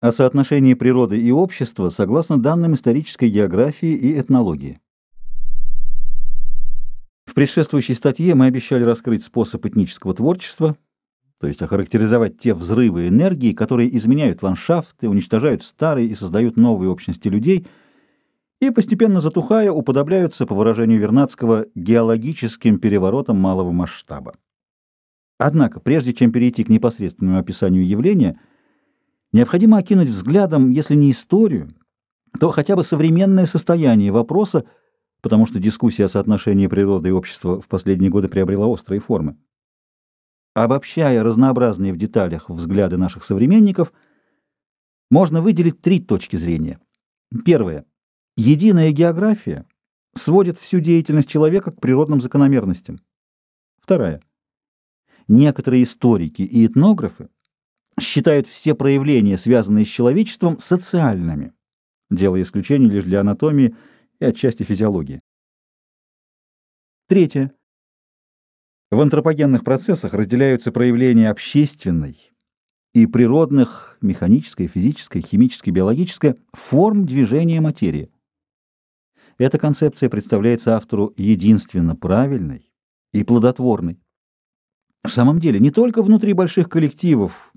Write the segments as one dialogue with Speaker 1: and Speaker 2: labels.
Speaker 1: о соотношении природы и общества согласно данным исторической географии и этнологии. В предшествующей статье мы обещали раскрыть способ этнического творчества, то есть охарактеризовать те взрывы энергии, которые изменяют ландшафты, уничтожают старые и создают новые общности людей, и, постепенно затухая, уподобляются, по выражению Вернадского, геологическим переворотам малого масштаба. Однако, прежде чем перейти к непосредственному описанию явления, необходимо окинуть взглядом, если не историю, то хотя бы современное состояние вопроса, потому что дискуссия о соотношении природы и общества в последние годы приобрела острые формы. Обобщая разнообразные в деталях взгляды наших современников, можно выделить три точки зрения. Первое. Единая география сводит всю деятельность человека к природным закономерностям. Вторая. Некоторые историки и этнографы считают все проявления, связанные с человечеством, социальными, делая исключение лишь для анатомии и отчасти физиологии. Третье. В антропогенных процессах разделяются проявления общественной и природных, механической, физической, химической, биологической форм движения материи. Эта концепция представляется автору единственно правильной и плодотворной. В самом деле, не только внутри больших коллективов,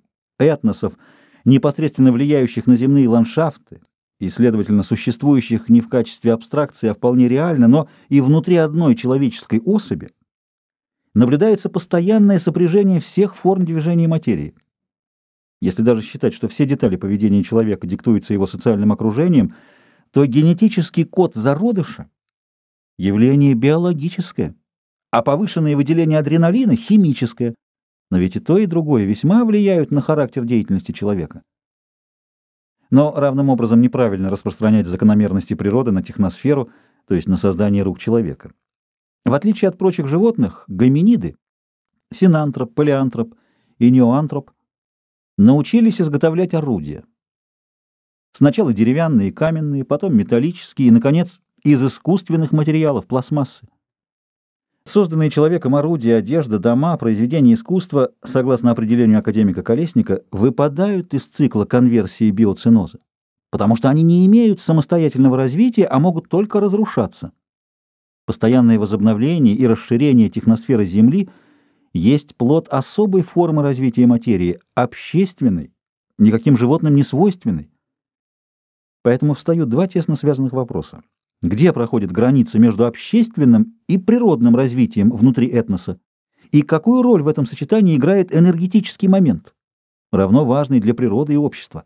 Speaker 1: этносов, непосредственно влияющих на земные ландшафты и, следовательно, существующих не в качестве абстракции, а вполне реально, но и внутри одной человеческой особи, наблюдается постоянное сопряжение всех форм движения материи. Если даже считать, что все детали поведения человека диктуются его социальным окружением, то генетический код зародыша – явление биологическое – а повышенное выделение адреналина – химическое. Но ведь и то, и другое весьма влияют на характер деятельности человека. Но равным образом неправильно распространять закономерности природы на техносферу, то есть на создание рук человека. В отличие от прочих животных, гоминиды – синантроп, палеантроп и неоантроп – научились изготовлять орудия. Сначала деревянные и каменные, потом металлические и, наконец, из искусственных материалов – пластмассы. Созданные человеком орудия, одежда, дома, произведения искусства, согласно определению академика Колесника, выпадают из цикла конверсии биоциноза, потому что они не имеют самостоятельного развития, а могут только разрушаться. Постоянное возобновление и расширение техносферы Земли есть плод особой формы развития материи, общественной, никаким животным не свойственной. Поэтому встают два тесно связанных вопроса. Где проходит граница между общественным и природным развитием внутри этноса? И какую роль в этом сочетании играет энергетический момент, равно важный для природы и общества?